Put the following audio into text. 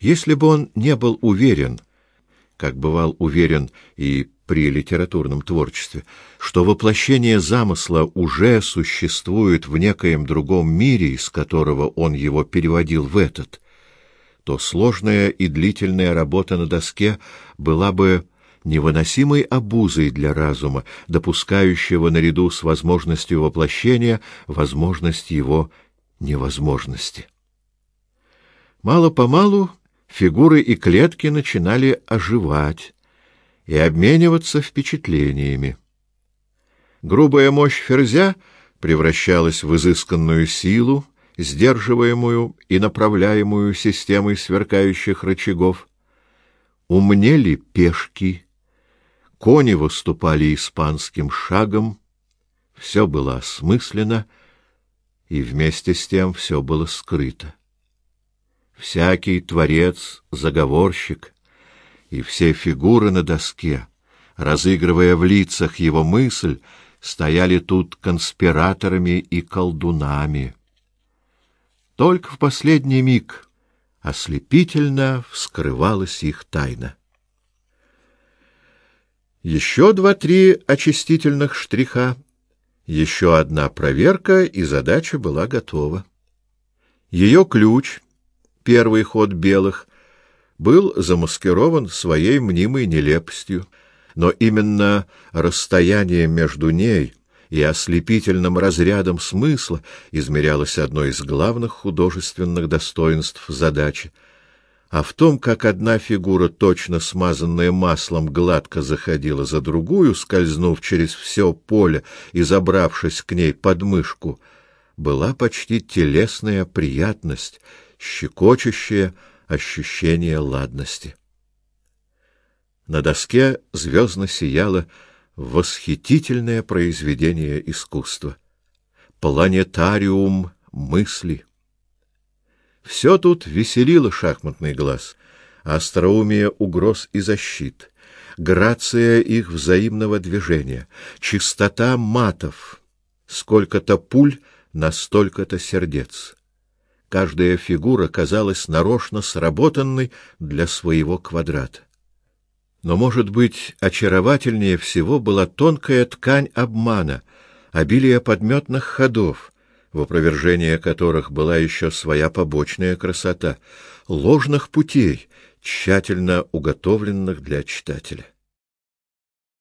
Если бы он не был уверен, как бывал уверен и при литературном творчестве, что воплощение замысла уже существует в некоем другом мире, из которого он его переводил в этот, то сложная и длительная работа на доске была бы невыносимой обузой для разума, допускающего наряду с возможностью воплощения возможность его невозможности. Мало-помалу фигуры и клетки начинали оживать и обмениваться впечатлениями. Грубая мощь ферзя превращалась в изысканную силу, сдерживаемую и направляемую системой сверкающих рычагов. Умнели пешки, кони выступали испанским шагом, все было осмысленно, и вместе с тем все было скрыто. Всякий творец — заговорщик, и все фигуры на доске, разыгрывая в лицах его мысль, стояли тут конспираторами и колдунами. Только в последний миг ослепительно вскрывалась их тайна. Еще два-три очистительных штриха, еще одна проверка, и задача была готова. Ее ключ — первый ход белых, был замаскирован своей мнимой нелепостью, но именно расстояние между ней и ослепительным разрядом смысла измерялось одной из главных художественных достоинств задачи, а в том, как одна фигура, точно смазанная маслом, гладко заходила за другую, скользнув через все поле и забравшись к ней под мышку, была почти телесная приятность — щекочущее ощущение ладности. На доске звездно сияло восхитительное произведение искусства. Планетариум мысли. Все тут веселило шахматный глаз, остроумие угроз и защит, грация их взаимного движения, чистота матов, сколько-то пуль на столько-то сердец. Каждая фигура казалась нарочно сработанной для своего квадрата. Но, может быть, очаровательнее всего была тонкая ткань обмана, обилие подметных ходов, в опровержение которых была еще своя побочная красота, ложных путей, тщательно уготовленных для читателя.